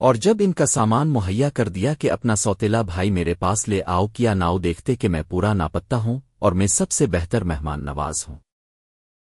اور جب ان کا سامان مہیا کر دیا کہ اپنا سوتیلا بھائی میرے پاس لے آؤ، کیا ناؤ دیکھتے کہ میں پورا ناپتہ ہوں اور میں سب سے بہتر مہمان نواز ہوں۔